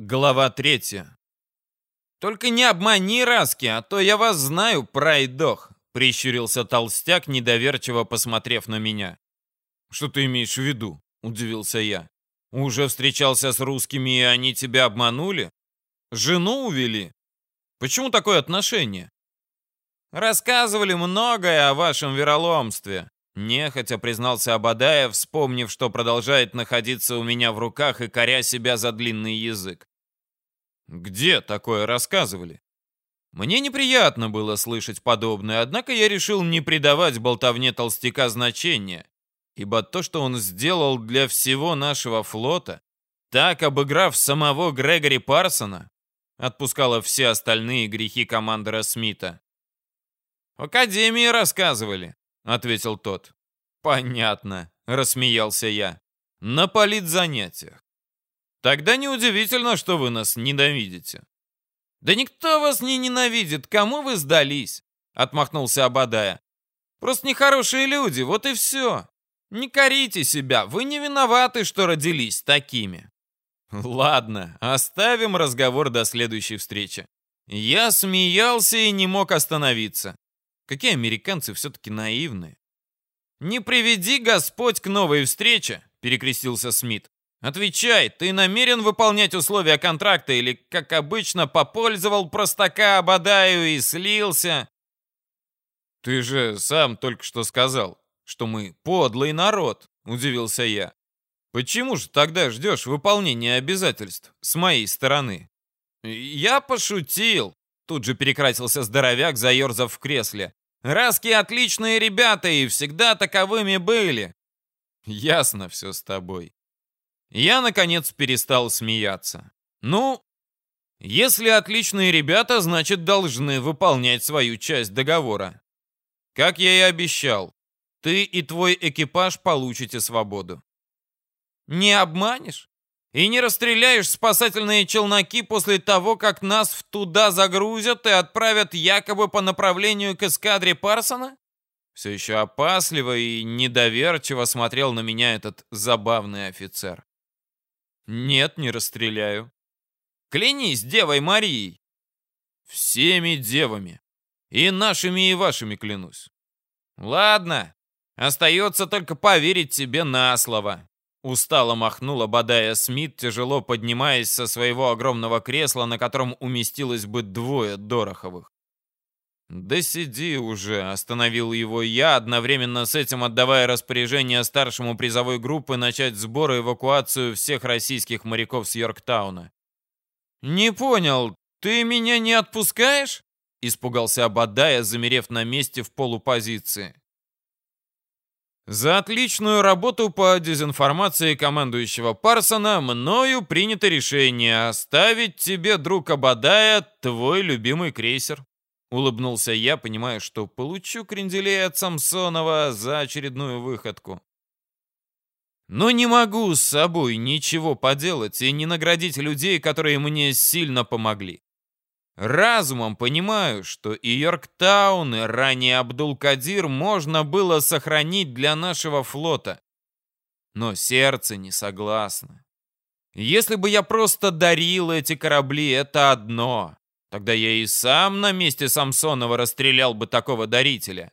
Глава третья. «Только не обмани, Раски, а то я вас знаю, пройдох», — прищурился толстяк, недоверчиво посмотрев на меня. «Что ты имеешь в виду?» — удивился я. «Уже встречался с русскими, и они тебя обманули? Жену увели? Почему такое отношение?» «Рассказывали многое о вашем вероломстве», — нехотя признался Абадаев, вспомнив, что продолжает находиться у меня в руках и коря себя за длинный язык. Где такое рассказывали? Мне неприятно было слышать подобное, однако я решил не придавать болтовне толстяка значения, ибо то, что он сделал для всего нашего флота, так обыграв самого Грегори Парсона, отпускало все остальные грехи командора Смита. «В академии рассказывали», — ответил тот. «Понятно», — рассмеялся я. «На политзанятиях. Тогда неудивительно, что вы нас ненавидите. Да никто вас не ненавидит, кому вы сдались? Отмахнулся Абадая. Просто нехорошие люди, вот и все. Не корите себя, вы не виноваты, что родились такими. Ладно, оставим разговор до следующей встречи. Я смеялся и не мог остановиться. Какие американцы все-таки наивные. «Не приведи Господь к новой встрече», — перекрестился Смит. Отвечай, ты намерен выполнять условия контракта или, как обычно, попользовал простака Абадаю и слился? Ты же сам только что сказал, что мы подлый народ, удивился я. Почему же тогда ждешь выполнения обязательств с моей стороны? Я пошутил. Тут же перекрасился здоровяк, заерзав в кресле. Раски отличные ребята и всегда таковыми были. Ясно все с тобой. Я, наконец, перестал смеяться. Ну, если отличные ребята, значит, должны выполнять свою часть договора. Как я и обещал, ты и твой экипаж получите свободу. Не обманешь? И не расстреляешь спасательные челноки после того, как нас в туда загрузят и отправят якобы по направлению к эскадре Парсона? Все еще опасливо и недоверчиво смотрел на меня этот забавный офицер. Нет, не расстреляю. Клянись Девой Марией. Всеми девами. И нашими, и вашими клянусь. Ладно, остается только поверить тебе на слово. Устало махнула Бадая Смит, тяжело поднимаясь со своего огромного кресла, на котором уместилось бы двое Дороховых. «Да сиди уже», — остановил его я, одновременно с этим отдавая распоряжение старшему призовой группы начать сбор и эвакуацию всех российских моряков с Йорктауна. «Не понял, ты меня не отпускаешь?» — испугался Абадая, замерев на месте в полупозиции. За отличную работу по дезинформации командующего Парсона мною принято решение оставить тебе, друг Абадая, твой любимый крейсер. Улыбнулся я, понимая, что получу кренделей от Самсонова за очередную выходку. Но не могу с собой ничего поделать и не наградить людей, которые мне сильно помогли. Разумом понимаю, что и Йорктаун, и ранее Абдул-Кадир можно было сохранить для нашего флота. Но сердце не согласно. Если бы я просто дарил эти корабли, это одно. Тогда я и сам на месте Самсонова расстрелял бы такого дарителя.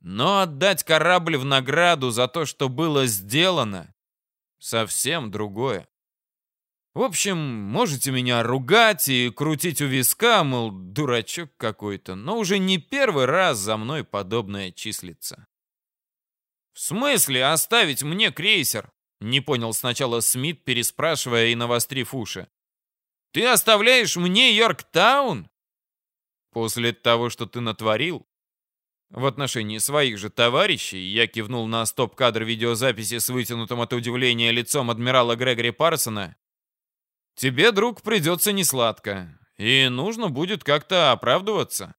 Но отдать корабль в награду за то, что было сделано, совсем другое. В общем, можете меня ругать и крутить у виска, мол, дурачок какой-то, но уже не первый раз за мной подобное числится. «В смысле оставить мне крейсер?» Не понял сначала Смит, переспрашивая и навострив уши. Ты оставляешь мне Йорктаун? После того, что ты натворил? В отношении своих же товарищей я кивнул на стоп-кадр видеозаписи с вытянутым от удивления лицом адмирала Грегори Парсона. Тебе, друг, придется несладко, и нужно будет как-то оправдываться.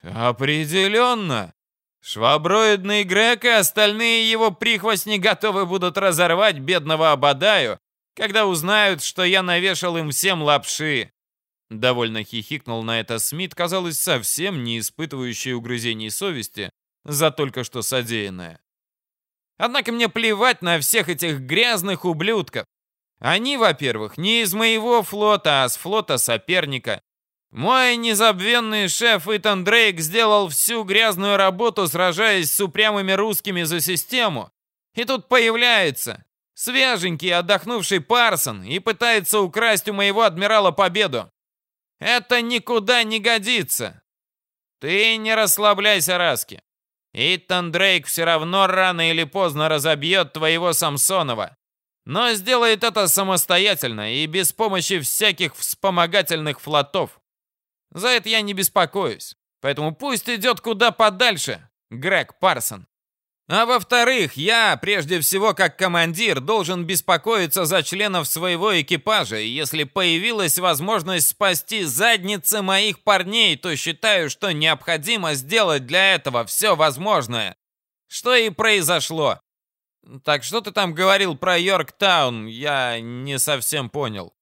Определенно. Шваброидный Грег и остальные его прихвостни готовы будут разорвать бедного Абадаю когда узнают, что я навешал им всем лапши. Довольно хихикнул на это Смит, казалось, совсем не испытывающий угрызений совести за только что содеянное. Однако мне плевать на всех этих грязных ублюдков. Они, во-первых, не из моего флота, а с флота соперника. Мой незабвенный шеф Итан Дрейк сделал всю грязную работу, сражаясь с упрямыми русскими за систему. И тут появляется свеженький отдохнувший Парсон и пытается украсть у моего адмирала победу. Это никуда не годится. Ты не расслабляйся, Раски. Итан Дрейк все равно рано или поздно разобьет твоего Самсонова. Но сделает это самостоятельно и без помощи всяких вспомогательных флотов. За это я не беспокоюсь. Поэтому пусть идет куда подальше, Грег Парсон. А во-вторых, я, прежде всего, как командир, должен беспокоиться за членов своего экипажа, и если появилась возможность спасти задницы моих парней, то считаю, что необходимо сделать для этого все возможное. Что и произошло. Так что ты там говорил про Йорктаун? Я не совсем понял.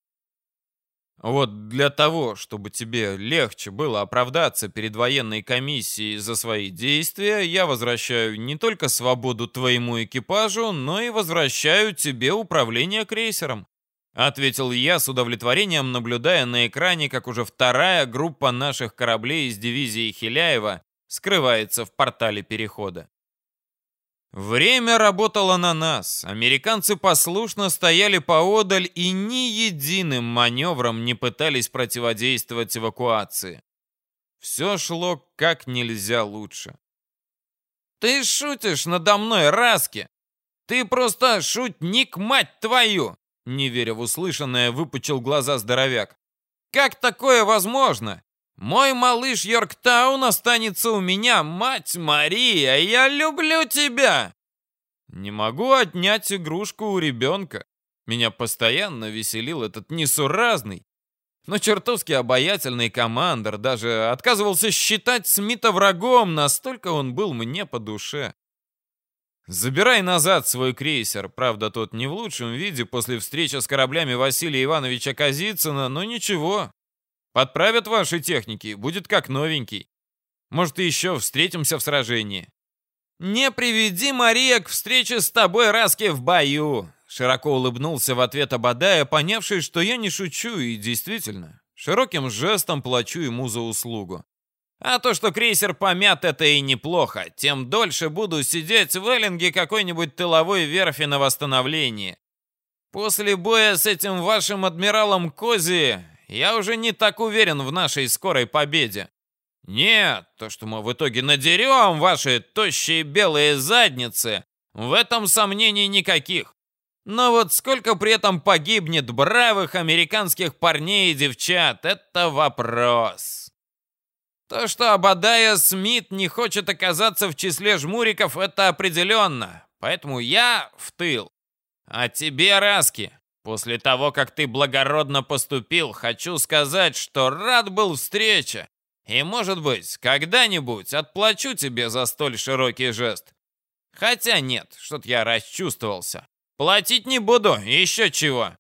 Вот для того, чтобы тебе легче было оправдаться перед военной комиссией за свои действия, я возвращаю не только свободу твоему экипажу, но и возвращаю тебе управление крейсером. Ответил я с удовлетворением, наблюдая на экране, как уже вторая группа наших кораблей из дивизии Хиляева скрывается в портале перехода. Время работало на нас. Американцы послушно стояли поодаль и ни единым маневром не пытались противодействовать эвакуации. Все шло как нельзя лучше. «Ты шутишь надо мной, Раски! Ты просто шутник, мать твою!» Не веря в услышанное, выпучил глаза здоровяк. «Как такое возможно? Мой малыш Йорктаун останется у меня, мать Мария, я люблю тебя!» Не могу отнять игрушку у ребенка. Меня постоянно веселил этот несуразный, но чертовски обаятельный командор даже отказывался считать Смита врагом, настолько он был мне по душе. Забирай назад свой крейсер, правда, тот не в лучшем виде после встречи с кораблями Василия Ивановича Казицына, но ничего, Подправят ваши техники, будет как новенький. Может, еще встретимся в сражении. Не приведи, Мария, к встрече с тобой, Раски, в бою. Широко улыбнулся в ответ Абадая, понявший, что я не шучу, и действительно, широким жестом плачу ему за услугу. А то, что крейсер помят, это и неплохо. Тем дольше буду сидеть в Эллинге какой-нибудь тыловой верфи на восстановлении. После боя с этим вашим адмиралом Кози я уже не так уверен в нашей скорой победе. Нет, то, что мы в итоге надерем ваши тощие белые задницы, в этом сомнений никаких. Но вот сколько при этом погибнет бравых американских парней и девчат, это вопрос. То, что Абадая Смит не хочет оказаться в числе жмуриков, это определенно. Поэтому я в тыл. А тебе, Раски, После того, как ты благородно поступил, хочу сказать, что рад был встрече. И, может быть, когда-нибудь отплачу тебе за столь широкий жест. Хотя нет, что-то я расчувствовался. Платить не буду, еще чего.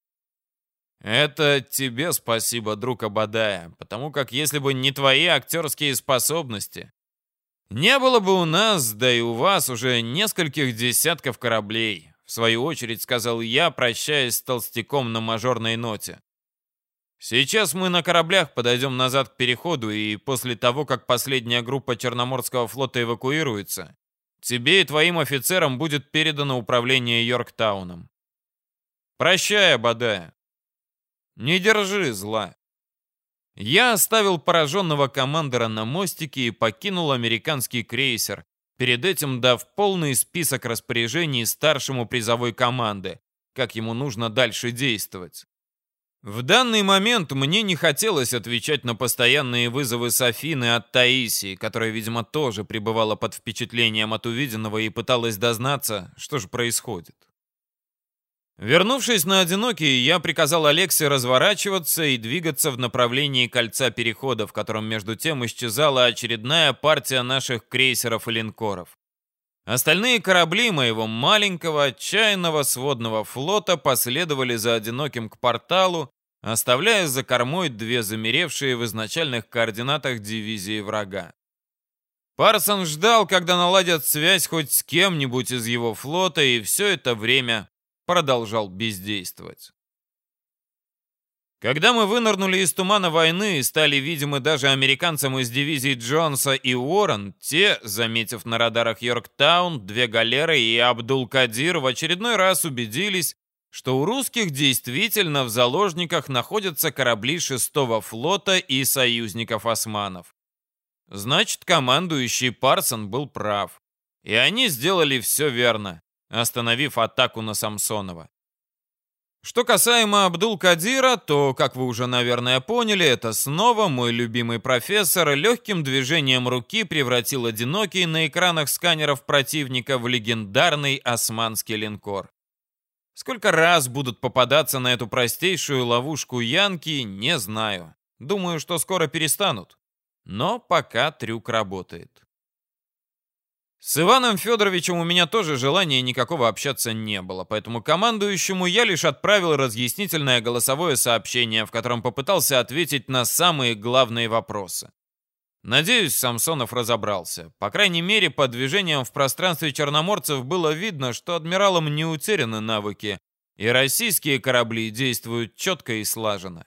Это тебе спасибо, друг Абадая, потому как если бы не твои актерские способности, не было бы у нас, да и у вас уже нескольких десятков кораблей. В свою очередь сказал я, прощаясь с толстяком на мажорной ноте. Сейчас мы на кораблях подойдем назад к переходу, и после того, как последняя группа Черноморского флота эвакуируется, тебе и твоим офицерам будет передано управление Йорктауном. Прощай, Абадая. Не держи зла. Я оставил пораженного командора на мостике и покинул американский крейсер, перед этим дав полный список распоряжений старшему призовой команды, как ему нужно дальше действовать. В данный момент мне не хотелось отвечать на постоянные вызовы Софины от Таисии, которая, видимо, тоже пребывала под впечатлением от увиденного и пыталась дознаться, что же происходит. Вернувшись на одинокий, я приказал Алексе разворачиваться и двигаться в направлении кольца перехода, в котором между тем исчезала очередная партия наших крейсеров и линкоров. Остальные корабли моего маленького, отчаянного сводного флота последовали за одиноким к порталу, оставляя за кормой две замеревшие в изначальных координатах дивизии врага. Парсон ждал, когда наладят связь хоть с кем-нибудь из его флота, и все это время продолжал бездействовать. Когда мы вынырнули из тумана войны и стали видимы даже американцам из дивизии Джонса и Уоррен, те, заметив на радарах Йорктаун, две галеры и Абдул-Кадир, в очередной раз убедились, что у русских действительно в заложниках находятся корабли шестого флота и союзников османов. Значит, командующий Парсон был прав. И они сделали все верно, остановив атаку на Самсонова. Что касаемо Абдул-Кадира, то, как вы уже, наверное, поняли, это снова мой любимый профессор легким движением руки превратил одинокий на экранах сканеров противника в легендарный османский линкор. Сколько раз будут попадаться на эту простейшую ловушку янки, не знаю. Думаю, что скоро перестанут. Но пока трюк работает. С Иваном Федоровичем у меня тоже желания никакого общаться не было, поэтому командующему я лишь отправил разъяснительное голосовое сообщение, в котором попытался ответить на самые главные вопросы. Надеюсь, Самсонов разобрался. По крайней мере, по движениям в пространстве черноморцев было видно, что адмиралам не утеряны навыки, и российские корабли действуют четко и слаженно.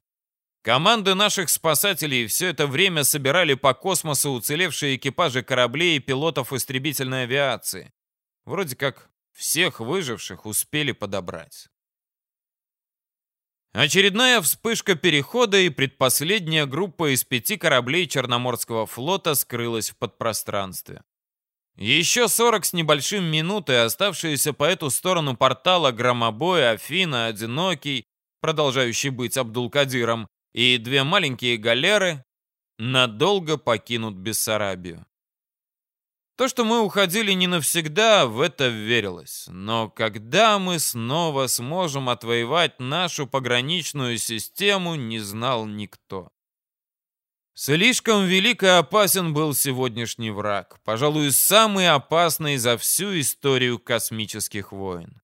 Команды наших спасателей все это время собирали по космосу уцелевшие экипажи кораблей и пилотов истребительной авиации. Вроде как всех выживших успели подобрать. Очередная вспышка перехода и предпоследняя группа из пяти кораблей Черноморского флота скрылась в подпространстве. Еще 40 с небольшим минуты оставшиеся по эту сторону портала Громобой, Афина, Одинокий, продолжающий быть Абдул-Кадиром, и две маленькие галеры надолго покинут Бессарабию. То, что мы уходили не навсегда, в это верилось. Но когда мы снова сможем отвоевать нашу пограничную систему, не знал никто. Слишком велик и опасен был сегодняшний враг. Пожалуй, самый опасный за всю историю космических войн.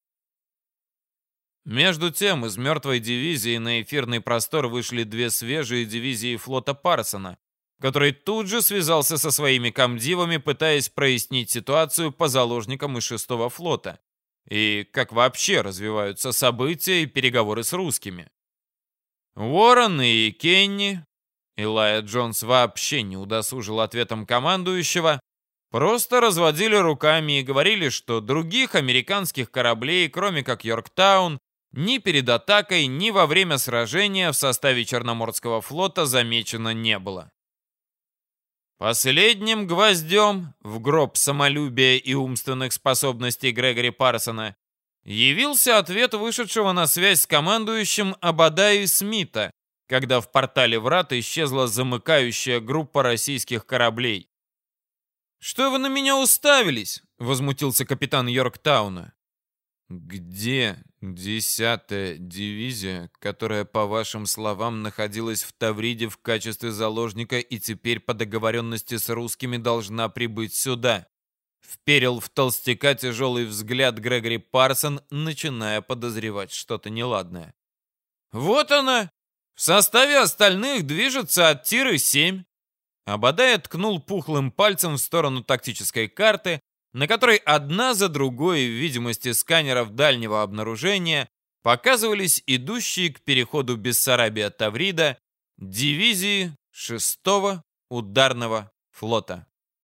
Между тем, из мертвой дивизии на эфирный простор вышли две свежие дивизии флота Парсона, который тут же связался со своими комдивами, пытаясь прояснить ситуацию по заложникам из шестого флота и как вообще развиваются события и переговоры с русскими. Уоррен и Кенни, Илая Джонс вообще не удосужил ответом командующего, просто разводили руками и говорили, что других американских кораблей, кроме как Йорктаун, ни перед атакой, ни во время сражения в составе Черноморского флота замечено не было. Последним гвоздем в гроб самолюбия и умственных способностей Грегори Парсона явился ответ вышедшего на связь с командующим Абадаю Смита, когда в портале врат исчезла замыкающая группа российских кораблей. «Что вы на меня уставились?» — возмутился капитан Йорктауна. «Где десятая дивизия, которая, по вашим словам, находилась в Тавриде в качестве заложника и теперь по договоренности с русскими должна прибыть сюда?» Вперил в толстяка тяжелый взгляд Грегори Парсон, начиная подозревать что-то неладное. «Вот она! В составе остальных движется от Тиры-7!» Абадай ткнул пухлым пальцем в сторону тактической карты, на которой одна за другой в видимости сканеров дальнего обнаружения показывались идущие к переходу Бессарабия-Таврида дивизии 6-го ударного флота.